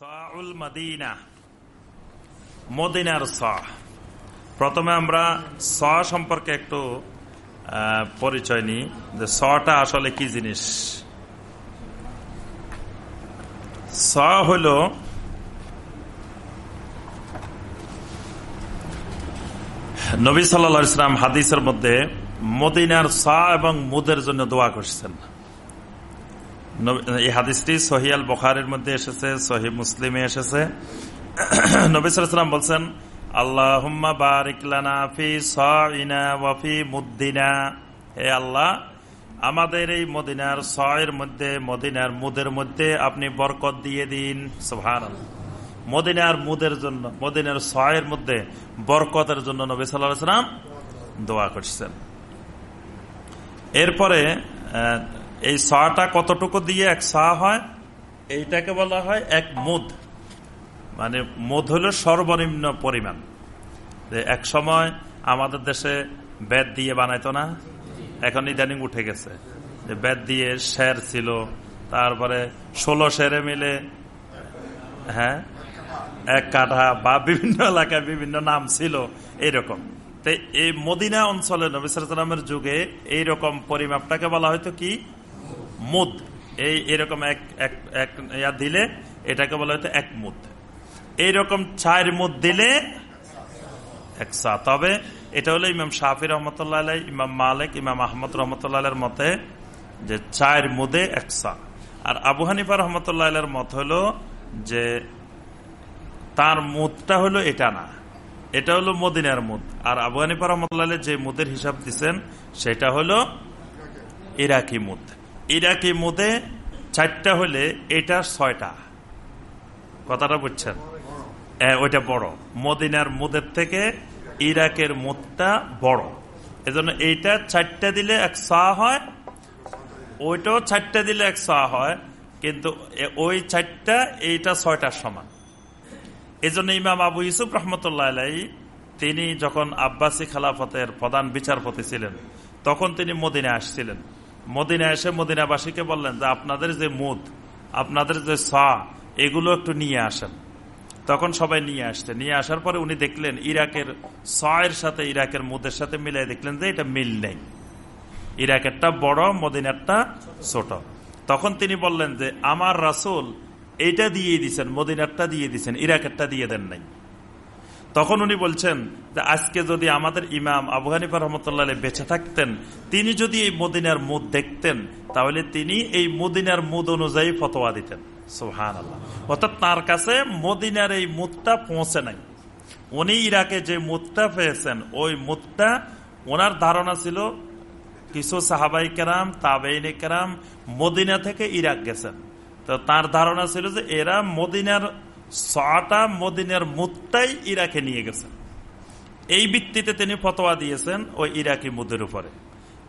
Saul Medina, মদিনার স। প্রথমে আমরা স সম্পর্কে একটু পরিচয় নিই, যে সটা আসলে কি জিনিস? স হল নবী সাল্লা ইসলাম হাদিসের মধ্যে মদিনার সা এবং মুদের জন্য দোয়া করছেন। এই হাদিসটি সহিয়াল বখারের মধ্যে এসেছে সহি মুসলিমে এসেছে। নবী সাল্লাম বলছেন আল্লাহ বারিকলানা ফি সাইনা ওয়াফি মুদ্দিনা। হে আল্লাহ, আমাদের এই মদিনার সয়ের মধ্যে, মদিনার মুদের মধ্যে আপনি বরকত দিয়ে দিন। সোহান মদিনার মুদের জন্য, মদিনার সয়ের মধ্যে বরকতের জন্য নবী সাল্লাহ সাল্লাম দোয়া করছেন। এরপরে এই সাটা কতটুকু দিয়ে এক সা হয়? এইটাকে বলা হয় এক মুদ। মানে মুদ হলো সর্বনিম্ন পরিমাণ। এক সময় আমাদের দেশে বেদ দিয়ে বানাইতো না? এখন ইদানিং উঠে গেছে। যে বেদ দিয়ে শের ছিল, তারপরে ষোলো শেরে মিলে হ্যাঁ এক কাঠা বা বিভিন্ন এলাকায় বিভিন্ন নাম ছিল এইরকম। এই মদিনা অঞ্চলে নবিসামের যুগে এইরকম পরিমাপটাকে বলা হয়তো কি? মুদ। এই, এরকম এক এক এক দিলে এটাকে বলা হয়তো এক মুদ। এইরকম চার মুদ দিলে একসা তবে এটা হলো ইমাম শাহি রহমতুল্লাহ ইমাম মালিক, ইমাম আহমদ রহমতুল্লাহ মতে যে চার মুদে একসা আর আবু হানিফা রহমতুল্লাহ মত হলো যে তার মুদটা হলো এটা না। এটা হলো মদিনার মুদ। আর আবু হানিফা রহমতুল্লাহ যে মুদের হিসাব দিচ্ছেন সেটা হলো ইরাকি মুদ। ইরাকি মুদে চারটা হলে এটা ছয়টা। কথাটা বুঝছেন? ওইটা বড়। মদিনার মুদের থেকে ইরাকের মুদটা বড়। এজন্য এইটা চারটা দিলে এক সা হয়, ওইটাও চারটা দিলে এক সা হয়, কিন্তু ওই চারটা, এইটা ছয়টার সমান। এজন্য ইমাম আবু ইউসুফ রহমতুল্লাহ আলাই, তিনি যখন আব্বাসী খালাফতের প্রধান বিচারপতি ছিলেন, তখন তিনি মদিনায় আসছিলেন। মদিনায় এসে মদিনাবাসীকে বললেন যে আপনাদের যে মুদ, আপনাদের যে সা, এগুলো একটু নিয়ে আসেন। তখন সবাই নিয়ে আসছে। নিয়ে আসার পরে উনি দেখলেন ইরাকের সয়ের সাথে, ইরাকের মুদের সাথে মিলাই দেখলেন যে এটা মিল নেই। ইরাকেরটা বড়, মদিনারটা ছোট। তখন তিনি বললেন যে, আমার রাসূল এইটা দিয়ে দিছেন, মদিনারটা দিয়ে দিছেন, ইরাকেরটা দিয়ে দেন নাই। তখন উনি বলছেন যে, আজকে যদি আমাদের ইমাম আবু হানিফা রহমতুল্লাহ বেঁচে থাকতেন, তিনি যদি এই মদিনার মুদ দেখতেন, তাহলে তিনি এই মদিনার মুদ অনুযায়ী ফতোয়া দিতেন। সোহান অর্থাৎ তার কাছে মদিনার এই মুদটা পৌঁছে নাই। উনি ইরাকে যে মুদটা পেয়েছেন, ওই মুদটা ওনার ধারণা ছিল, কিছু সাহাবাই কেরাম, তাবেইন কেরাম মদিনা থেকে ইরাক গেছেন। তো তার ধারণা ছিল যে, এরা মদিনার ছটা মদিনের মুদটাই ইরাকে নিয়ে গেছেন। এই ভিত্তিতে তিনি ফতোয়া দিয়েছেন ওই ইরাকি মুদের উপরে।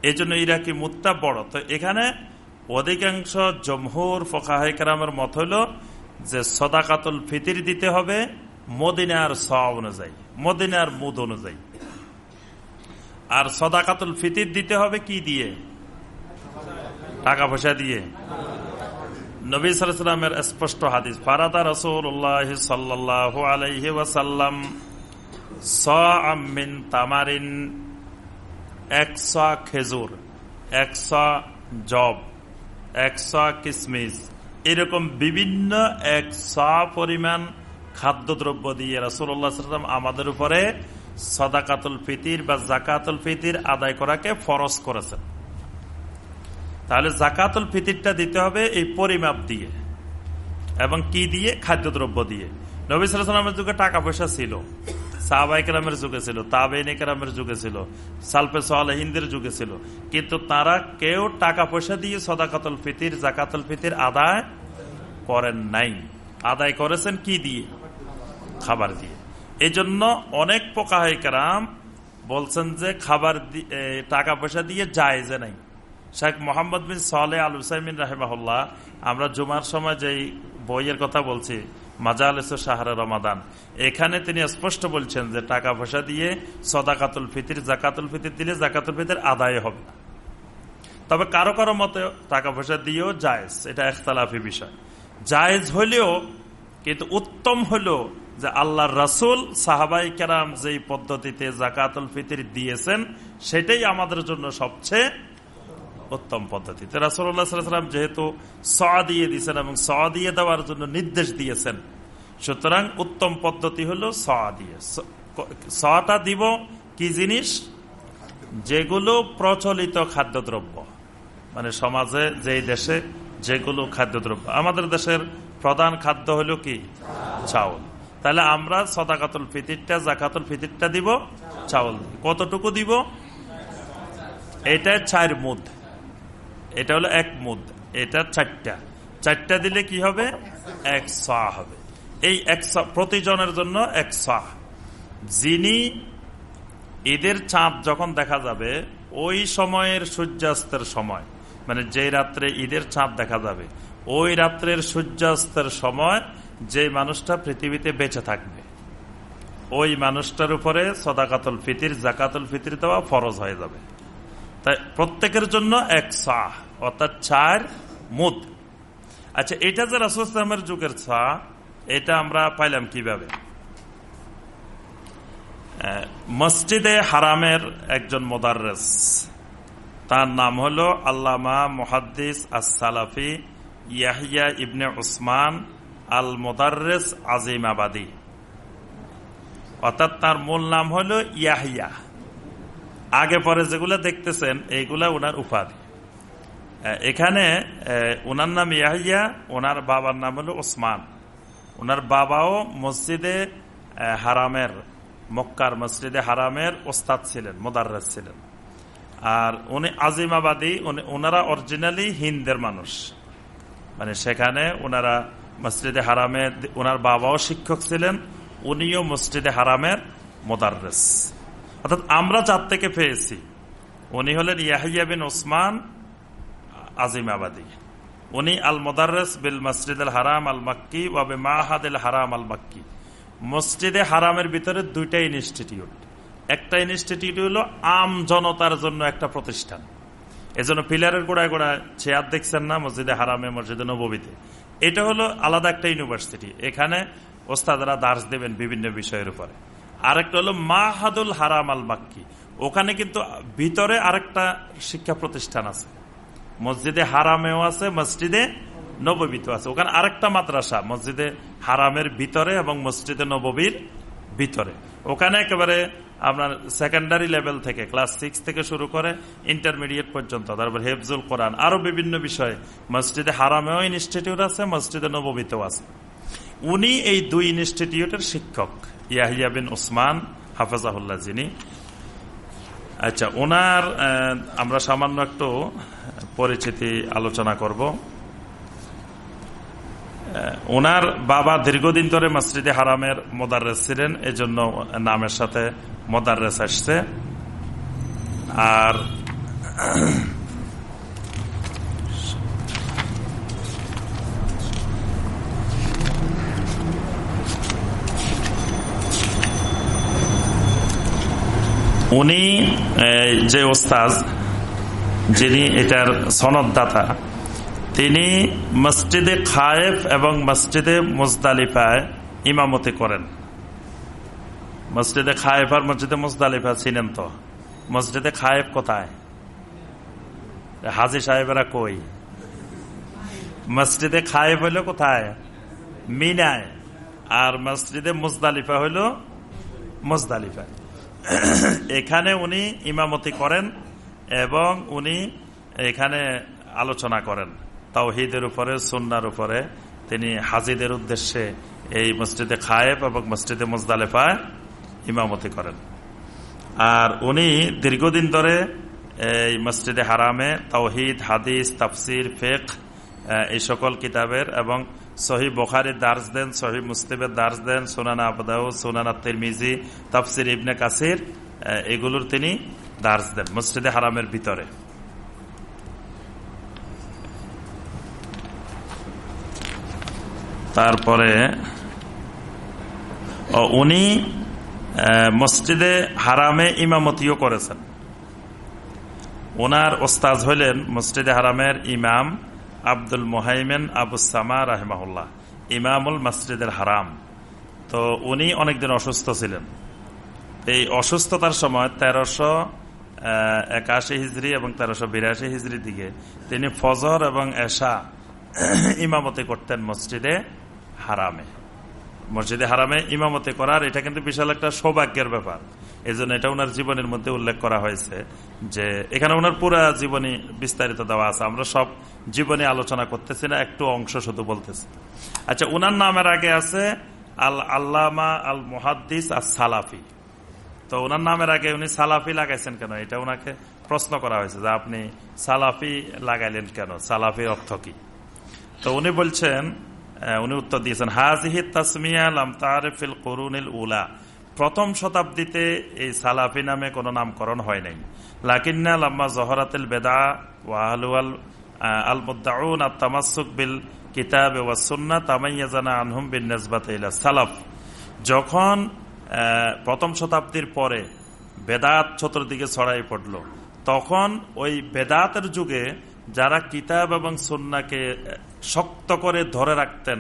এই জন্য ইরাকি মুদটা বড়। তো এখানে অধিকাংশ জমহুর ফকাহাই কেরামের মত হইল যে সদাকাতুল ফিতির দিতে হবে, মদিনার স অনুযায়ী, মদিনার মুদ অনুযায়ী। আর সদাকাতুল ফিতির দিতে হবে কি দিয়ে? টাকা পয়সা দিয়ে। নবী সালামের স্পষ্ট হাদিস, ফারাদা রসুল্লাহ সাল্লাহ আলাইহি ওয়াসাল্লাম মিন তামারিন, একশা খেজুর, একশা জব একশা কিসমিস, এরকম বিভিন্ন একশা পরিমাণ খাদ্যদ্রব্য দিয়ে রসুল্লাহ সাল্লাম আমাদের উপরে সদাকাতুল ফিতির বা জাকাতুল ফিতির আদায় করাকে ফরজ করেছেন। তাহলে জাকাতুল ফিতিরটা দিতে হবে এই পরিমাপ দিয়ে এবং কি দিয়ে? খাদ্যদ্রব্য দিয়ে। নবী সালামের যুগে টাকা পয়সা ছিল সাহবাই কেরামের যুগে ছিল তাবেন কেরামের যুগে ছিল সালফে হিন্দের যুগে ছিল। কিন্তু তারা কেউ টাকা পয়সা দিয়ে সদাকাতুল ফিতির, জাকাতুল ফিতির আদায় করেন নাই। আদায় করেছেন কি দিয়ে? খাবার দিয়ে। এই জন্য অনেক পোকাহাই কেরাম বলছেন যে খাবার টাকা পয়সা দিয়ে যায় যে নাই। শেখ মোহাম্মদ বিন সালে আল হুসাইমিন রাহেমাহুল্লাহ, আমরা জুমার সময় যেই বইয়ের কথা বলছি মাজা মাজালেস সাহারা রমাদান, এখানে তিনি স্পষ্ট বলছেন যে টাকা পয়সা দিয়ে সদাকাতুল ফিতির, জাকাতুল ফিতির দিলে জাকাতুল ফিতির আদায় হবে। না তবে কারও কারও মতে টাকা পয়সা দিয়েও জায়েজ, এটা একতলাফি বিষয়। জায়েজ হলেও, কিন্তু উত্তম হলো যে আল্লাহর রাসুল, সাহাবাই কেরাম যেই পদ্ধতিতে জাকাতুল ফিতির দিয়েছেন, সেটাই আমাদের জন্য সবচেয়ে উত্তম পদ্ধতিতে। রাসুল্লাহাম যেহেতু স দিয়ে দিয়েছেন এবং স দিয়ে দেওয়ার জন্য নির্দেশ দিয়েছেন, সুতরাং উত্তম পদ্ধতি হলো স দিয়ে সটা দিব কি জিনিস? যেগুলো প্রচলিত খাদ্যদ্রব্য। মানে সমাজে, যেই দেশে যেগুলো খাদ্যদ্রব্য। আমাদের দেশের প্রধান খাদ্য হলো কি? চাউল। তাহলে আমরা সদাকাতুল ফিতিরটা, জাকাতুল ফিতিরটা দিব, চাউল কতটুকু দিব? এটা চার মুদ। এটা হলো এক মুদ এটা চারটা। চারটা দিলে কি হবে? এক সাহ হবে। এই এক প্রতিজনের জন্য এক সাহ যিনি ঈদের চাঁদ যখন দেখা যাবে, ওই সময়ের সূর্যাস্তের সময় মানে যে রাত্রে ঈদের চাঁদ দেখা যাবে, ওই রাত্রের সূর্যাস্তের সময় যে মানুষটা পৃথিবীতে বেঁচে থাকবে, ওই মানুষটার উপরে সদাকাতল ফিতির, জাকাতুল ফিতির দেওয়া ফরজ হয়ে যাবে। তাই প্রত্যেকের জন্য এক সাহ অর্থাৎ চার মুদ। আচ্ছা এটা যে রাসুলামের যুগের ছা এটা আমরা পাইলাম কীভাবে? মসজিদে হারামের একজন মোদারেস তার নাম হলো আল্লামা মুহাদ্দিস আসালাফি ইয়াহিয়া ইবনে উসমান আল মোদারেস আজিম আবাদী। অর্থাৎ তার মূল নাম হলো ইয়াহিয়া। আগে পরে যেগুলো দেখতেছেন, এইগুলা ওনার উপাধি। এখানে ওনার নাম ইয়াহিয়া ওনার বাবার নাম হলো ওসমান। ওনার বাবাও মসজিদে হারামের, মক্কার মসজিদে হারামের ওস্তাদ ছিলেন মোদার্রাজ ছিলেন। আর উনি আজিমাবাদী ওনারা অরিজিনালি হিন্দের মানুষ। মানে সেখানে ওনারা মসজিদে হারামে ওনার বাবাও শিক্ষক ছিলেন, উনিও মসজিদে হারামের মোদার্রেস। অর্থাৎ আমরা যার থেকে পেয়েছি। উনি হলেন ইয়াহিয়া বিন ওসমান আজিমাবাদী উনি আল মোদারেস বিল মসজিদ আল হারাম আল মাক্কি ওয়াবে মাহাদ হারাম আল মাক্কি মসজিদে হারামের ভিতরে দুইটা ইনস্টিটিউট। একটা ইনস্টিটিউট হলো আম জনতার জন্য একটা প্রতিষ্ঠান। এজন্য পিলারের গোড়ায় গোড়ায় চেয়ার দেখছেন না, মসজিদে হারামে, মসজিদে নবীতে এটা হলো আলাদা একটা ইউনিভার্সিটি। এখানে ওস্তাদরা দাস দেবেন বিভিন্ন বিষয়ের উপরে। আরেকটা হলো মাহাদুল হারাম আল মাক্কি ওখানে কিন্তু ভিতরে আরেকটা শিক্ষা প্রতিষ্ঠান আছে। মসজিদে হারামেও আছে, মসজিদে নববীত আছে। ওখানে আরেকটা মাদ্রাসা, মসজিদে হারামের ভিতরে এবং মসজিদে নববীর ভিতরে। ওখানে একেবারে আপনার সেকেন্ডারি লেভেল থেকে ক্লাস সিক্স থেকে শুরু করে ইন্টারমিডিয়েট পর্যন্ত, তারপর হেফজুল কোরআন, আরও বিভিন্ন বিষয়ে। মসজিদে হারামেও ইনস্টিটিউট আছে, মসজিদে নববীতেও আছে। উনি এই দুই ইনস্টিটিউটের শিক্ষক। ইয়াহিয়া বিন ওসমান হাফেজাহুল্লাহ যিনি আচ্ছা ওনার আমরা সামান্য একটু পরিচিতি আলোচনা করব। ওনার বাবা দীর্ঘদিন ধরে মসজিদে হারামের মোদারেস ছিলেন, এজন্য নামের সাথে মোদারেস আসছে। আর উনি যে ওস্তাজ যিনি এটার সনদদাতা, তিনি মসজিদে খায়েফ এবং মসজিদে মুজদালিফায় ইমামতি করেন। মসজিদে খায়েফ আর মসজিদে মুজদালিফা ছিলেন তো? মসজিদে খায়েফ কোথায়? হাজি সাহেবেরা কই? মসজিদে খায়েফ হইল কোথায়? মিনায়। আর মসজিদে মুজদালিফা হইল মুজদালিফা এখানে উনি ইমামতি করেন এবং উনি এখানে আলোচনা করেন। তাওহিদের উপরে সন্ন্যার উপরে। তিনি হাজিদের উদ্দেশ্যে এই মসজিদে খায়েব এবং মসজিদে মুজদালেফায় ইমামতি করেন। আর উনি দীর্ঘদিন ধরে এই মসজিদে হারামে, তাওহিদ, হাদিস, তাফসির ফেক এই সকল কিতাবের এবং সহি দার্স দেন, সহি দার্স দেন, সোনানা সোনানা তিরমিজি তাফসির ইবনে কাসির এগুলোর তিনি দার্স দেন হারামের ভিতরে। তারপরে উনি মসজিদে হারামে ইমামতিও করেছেন। ওনার ওস্তাজ হইলেন মসজিদে হারামের ইমাম আব্দুল মোহাইমেন আবুসামা রাহেমাহুল্লাহ, ইমামুল মসজিদের হারাম। তো উনি অনেকদিন অসুস্থ ছিলেন। এই অসুস্থতার সময় তেরোশো একাশি হিজড়ি এবং তেরোশো বিরাশি হিজড়ির দিকে তিনি ফজর এবং এশা ইমামতি করতেন মসজিদে হারামে। মসজিদে হারামে ইমামতি করার এটা কিন্তু বিশাল একটা সৌভাগ্যের ব্যাপার। এই জন্য এটা ওনার জীবনের মধ্যে উল্লেখ করা হয়েছে যে এখানে ওনার পুরা জীবনী বিস্তারিত দেওয়া আছে। আমরা সব জীবনে আলোচনা করতেছি না, একটু অংশ শুধু বলতেছি। আচ্ছা উনার নামের আগে আছে আল আল্লামা আল মুহাদ্দিস আর সালাফি তো ওনার নামের আগে উনি সালাফি লাগাইছেন কেন? এটা ওনাকে প্রশ্ন করা হয়েছে যে আপনি সালাফি লাগাইলেন কেন? সালাফির অর্থ কি? তো উনি বলছেন উনি উত্তর দিয়েছেন হাজিহিদ তাসমিয়া লাম তারিফিল করুনিল উলা। প্রথম শতাব্দীতে এই সালাফি নামে কোনো নামকরণ হয় নাই। লাকিন্না লাম্মা জহরাতিল বেদা ওয়াহলুয়াল আল মুদ্দাউন আর তামাসুক বিল কিতাব ওয়াসুন্না তামাইয়াজানা আনহুম বিন নজবাত সালাফ। যখন প্রথম শতাব্দীর পরে বেদাত চতুর্দিকে ছড়াই পড়ল, তখন ওই বেদাতের যুগে যারা কিতাব এবং সন্নাকে শক্ত করে ধরে রাখতেন,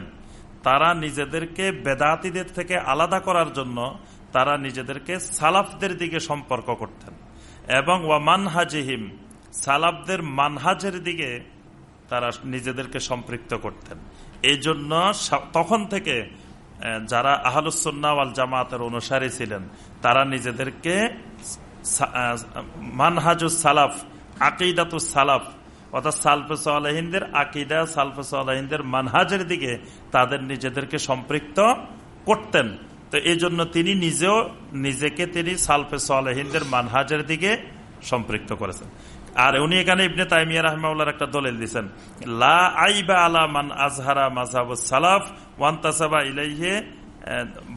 তারা নিজেদেরকে বেদাতিদের থেকে আলাদা করার জন্য তারা নিজেদেরকে সালাফদের দিকে সম্পর্ক করতেন। এবং ওয়ামান মানহাজিহিম, সালাফদের মানহাজের দিকে তারা নিজেদেরকে সম্পৃক্ত করতেন। এই জন্য তখন থেকে যারা আহলুসন্নাওয়াল জামাতের অনুসারী ছিলেন, তারা নিজেদেরকে মানহাজুস সালাফ, আকিদাতুস সালাফ, অর্থাৎ সালফেস আলহিনদের আকিদা সালফেস আলহিনদের মানহাজের দিকে তাদের নিজেদেরকে সম্পৃক্ত করতেন। তো এই জন্য তিনি নিজেও নিজেকে তিনি সালফেস আলহিনদের মানহাজের দিকে সম্পৃক্ত করেছেন। আর উনি এখানে ইবনে তাইমিয়া রহমাউল্লার একটা দলিল দিচ্ছেন লা আইবা আলা মান আজহারা মাঝহাবুস সালাফ, ওয়ান্তাসাবা ইলাইহে,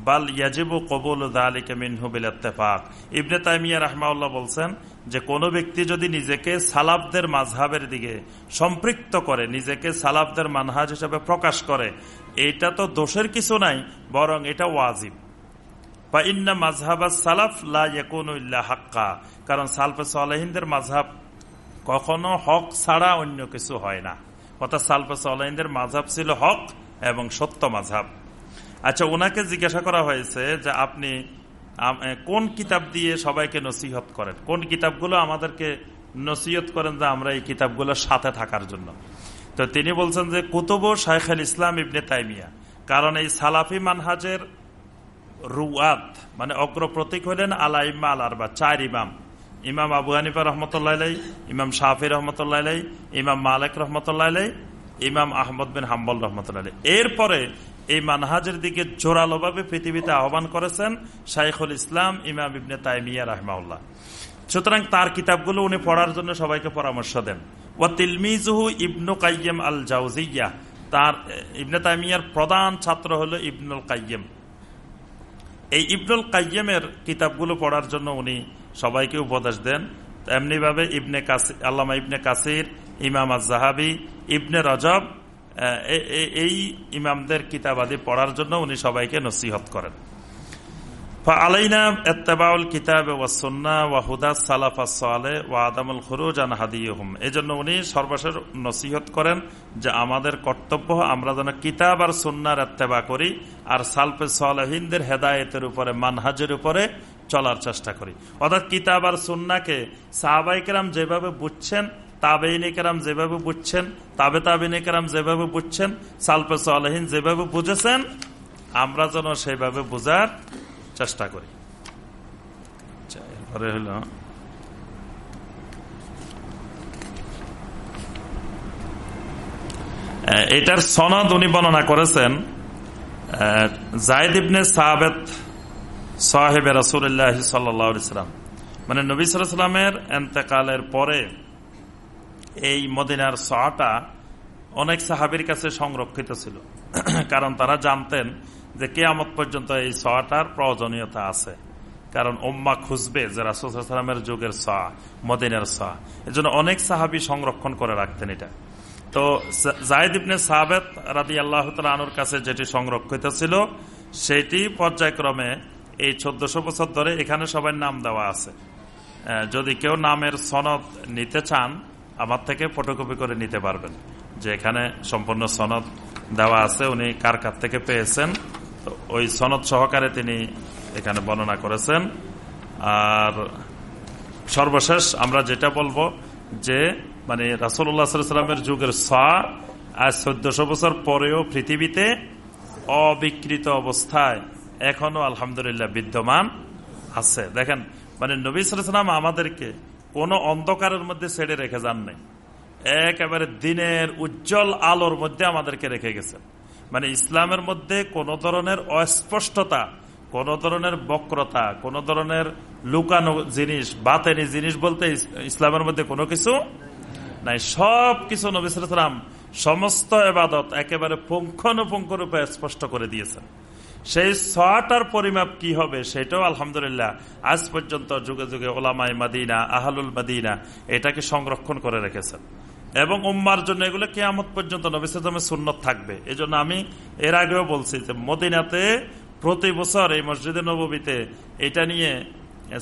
বাল ইয়াজিবু কবুল দালিকে মিনহু বিল ইত্তেফাক। ইবনে তাইমিয়া রহমাউল্লাহ বলছেন যে, কোনো ব্যক্তি যদি নিজেকে সালাফদের মাঝহাবের দিকে সম্পৃক্ত করে, নিজেকে সালাফদের মানহাজ হিসেবে প্রকাশ করে, এটা তো দোষের কিছু নাই, বরং এটা ওয়াজিব। বা ইন্না মাঝহাবা সালাফ লা হাক্কা। কারণ সালফে সালেহিনদের মাঝহাব কখনো হক ছাড়া অন্য কিছু হয় না। অর্থাৎ সালফে সালেহিনদের মাঝহাব ছিল হক এবং সত্য মাঝহাব আচ্ছা ওনাকে জিজ্ঞাসা করা হয়েছে যে আপনি কোন কিতাব দিয়ে সবাইকে নসিহত করেন? কোন কিতাবগুলো আমাদেরকে নসিহত করেন যে আমরা এই কিতাবগুলোর সাথে থাকার জন্য? তো তিনি বলছেন যে কুতুব শাইখ আল ইসলাম ইবনে তাইমিয়া। কারণ এই সালাফি মানহাজের রুয়াত মানে অগ্রপ্রতীক হলেন আলা ইম্মা আল আরবা চার ইমাম ইমাম আবু হানিফা রহমতুল্লাহ ইমাম শাহি রহমতুল্লাহ ইমাম মালিক রহমতুল্লাহ ইমাম আহমদ বিন হাম্বল রহমতুল্লাহ এরপরে এই মানহাজের দিকে জোরালোভাবে পৃথিবীতে আহ্বান করেছেন শাইখুল ইসলাম ইমাম ইবনে তাইমিয়া রাহমাউল্লাহ সুতরাং তার কিতাবগুলো উনি পড়ার জন্য সবাইকে পরামর্শ দেন। ও তিলমিজহু ইবনু কাইম আল জাউজিয়া তার ইবনে তাইমিয়ার প্রধান ছাত্র হলো ইবনুল কাইম এই ইবনুল কাইয়েমের কিতাবগুলো পড়ার জন্য উনি সবাইকে উপদেশ দেন। এমনিভাবে ইবনে কাসির আল্লামা ইবনে কাসির, ইমাম আজাহাবি জাহাবি ইবনে রজব এই ইমামদের কিতাবাদি পড়ার জন্য উনি সবাইকে নসিহত করেন। আলাইনা এত্তেবাউল কিতাব ওয়াসন্না ওয়াহুদা সালাফা সালে ওয়া আদামুল খুরুজ আন হাদিয়হুম এই জন্য উনি সর্বশেষ নসিহত করেন যে আমাদের কর্তব্য আমরা যেন কিতাব আর সন্ন্যার এত্তেবা করি আর সালফে সালহিনদের হেদায়েতের উপরে, মানহাজের উপরে চলার চেষ্টা করি। অর্থাৎ কিতাব আর সন্নাকে সাহাবাইকেরাম যেভাবে বুঝছেন তাবেইনিকেরাম যেভাবে বুঝছেন, তাবে তাবেইনিকেরাম যেভাবে বুঝছেন, সালফে সালহীন যেভাবে বুঝেছেন, আমরা যেন সেভাবে বোঝার চেষ্টা করি। আচ্ছা, এরপরে হল এটার সনদ উনি বর্ণনা করেছেন জায়দ ইবনে সাহাবেদ সাহেব রাসুল্লাহ সাল্লাম। মানে নবী সালামের এন্তেকালের পরে এই মদিনার সহাটা অনেক সাহাবির কাছে সংরক্ষিত ছিল। কারণ তারা জানতেন যে কেয়ামত পর্যন্ত এই সহাটার প্রয়োজনীয়তা আছে। কারণ ওম্মা খুঁজবে যে রাসুলামের যুগের সাহা মদিনার সাহা এজন্য অনেক সাহাবি সংরক্ষণ করে রাখতেন এটা। তো জায়দ ইবনে সাহাবেদ রাদি আল্লাহ আনুর কাছে যেটি সংরক্ষিত ছিল, সেটি পর্যায়ক্রমে এই চোদ্দশো বছর ধরে এখানে সবার নাম দেওয়া আছে। যদি কেউ নামের সনদ নিতে চান, আমার থেকে ফটোকপি করে নিতে পারবেন। যে এখানে সম্পূর্ণ সনদ দেওয়া আছে, উনি কার কার থেকে পেয়েছেন ওই সনদ সহকারে তিনি এখানে বর্ণনা করেছেন। আর সর্বশেষ আমরা যেটা বলব যে মানে রাসুল্লাহ সাল্লামের যুগের সা আজ চোদ্দশো বছর পরেও পৃথিবীতে অবিকৃত অবস্থায় এখনও আলহামদুলিল্লাহ বিদ্যমান আছে। দেখেন মানে নবী সালাম আমাদেরকে কোনো অন্ধকারের মধ্যে ছেড়ে রেখে যান নাই একেবারে দিনের উজ্জ্বল আলোর মধ্যে আমাদেরকে রেখে গেছেন। মানে ইসলামের মধ্যে কোন ধরনের অস্পষ্টতা, কোন ধরনের বক্রতা, কোন ধরনের লুকানো জিনিস, বাতেনি জিনিস বলতে ইসলামের মধ্যে কোনো কিছু নাই। সব কিছু নবিসাম সমস্ত এবাদত একেবারে পুঙ্খানুপুঙ্খ রূপে স্পষ্ট করে দিয়েছেন। সেই ছটার পরিমাপ কি হবে সেটাও আলহামদুলিল্লাহ আজ পর্যন্ত যুগে যুগে ওলামাই মাদিনা, আহালুল মাদিনা এটাকে সংরক্ষণ করে রেখেছেন। এবং উম্মার জন্য এগুলো কেয়ামত পর্যন্ত নবিসামের সুন্নত থাকবে। এই জন্য আমি এর আগেও বলছি যে মদিনাতে প্রতি বছর এই মসজিদে নবীতে এটা নিয়ে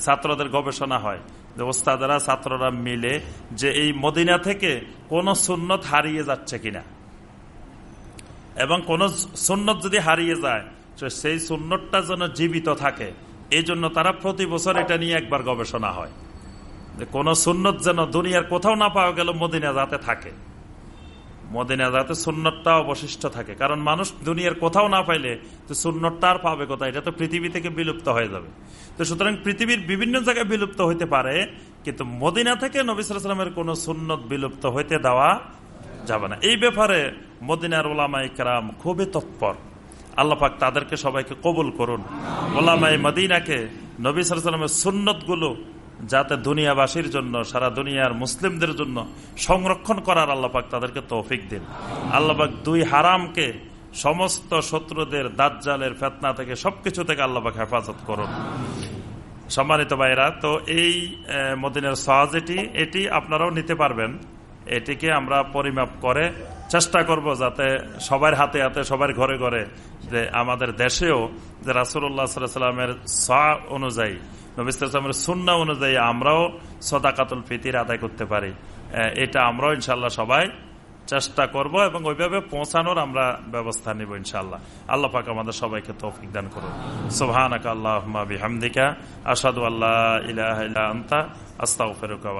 ছাত্রদের গবেষণা হয় যে ওস্তাদারা, ছাত্ররা মিলে যে এই মদিনা থেকে কোন সুন্নত হারিয়ে যাচ্ছে কিনা। এবং কোন সুন্নত যদি হারিয়ে যায় সেই সুন্নতটা যেন জীবিত থাকে। এই জন্য তারা প্রতি বছর এটা নিয়ে একবার গবেষণা হয়। কোন সুন্নত যেন দুনিয়ার কোথাও না পাওয়া গেল মদিনা যাতে থাকে। মদিনা যাতে সুন্নতটা অবশিষ্ট থাকে। কারণ মানুষ দুনিয়ার কোথাও না পাইলে তো সুন্নতটা আর পাবে কোথায়? এটা তো পৃথিবী থেকে বিলুপ্ত হয়ে যাবে। তো সুতরাং পৃথিবীর বিভিন্ন জায়গায় বিলুপ্ত হইতে পারে, কিন্তু মদিনা থেকে নবিসামের কোন সুন্নত বিলুপ্ত হইতে দেওয়া যাবে না। এই ব্যাপারে মদিনার ওলামাই কারাম খুবই তৎপর। আল্লাপাক তাদেরকে সবাইকে কবুল করুন। ওলামাই মদিনাকে নবী সালামের সুন্নতগুলো যাতে দুনিয়াবাসীর জন্য, সারা দুনিয়ার মুসলিমদের জন্য সংরক্ষণ করার আল্লাপাক তাদেরকে তৌফিক দিন। আল্লাপাক দুই হারামকে সমস্ত শত্রুদের দাজ্জালের ফেতনা থেকে, সবকিছু থেকে আল্লাপাক হেফাজত করুন। সম্মানিত ভাইরা তো এই মদিনের সহজেটি এটি আপনারাও নিতে পারবেন। এটিকে আমরা পরিমাপ করে চেষ্টা করব যাতে সবার হাতে হাতে, সবার ঘরে ঘরে যে আমাদের দেশেও যে রাসুল্লাহ সাল্লামের সা অনুযায়ী নবিসের সুন্না অনুযায়ী আমরাও সদাকাতুল ফিতির আদায় করতে পারি। এটা আমরাও ইনশাল্লাহ সবাই চেষ্টা করব এবং ওইভাবে পৌঁছানোর আমরা ব্যবস্থা নিব ইনশাল্লাহ আল্লাহ পাক আমাদের সবাইকে তৌফিক দান করুন। সোহানাক আল্লাহ হামদিকা আসাদু আল্লাহ ইলাহ আন্তা আস্তাউ ফেরুকা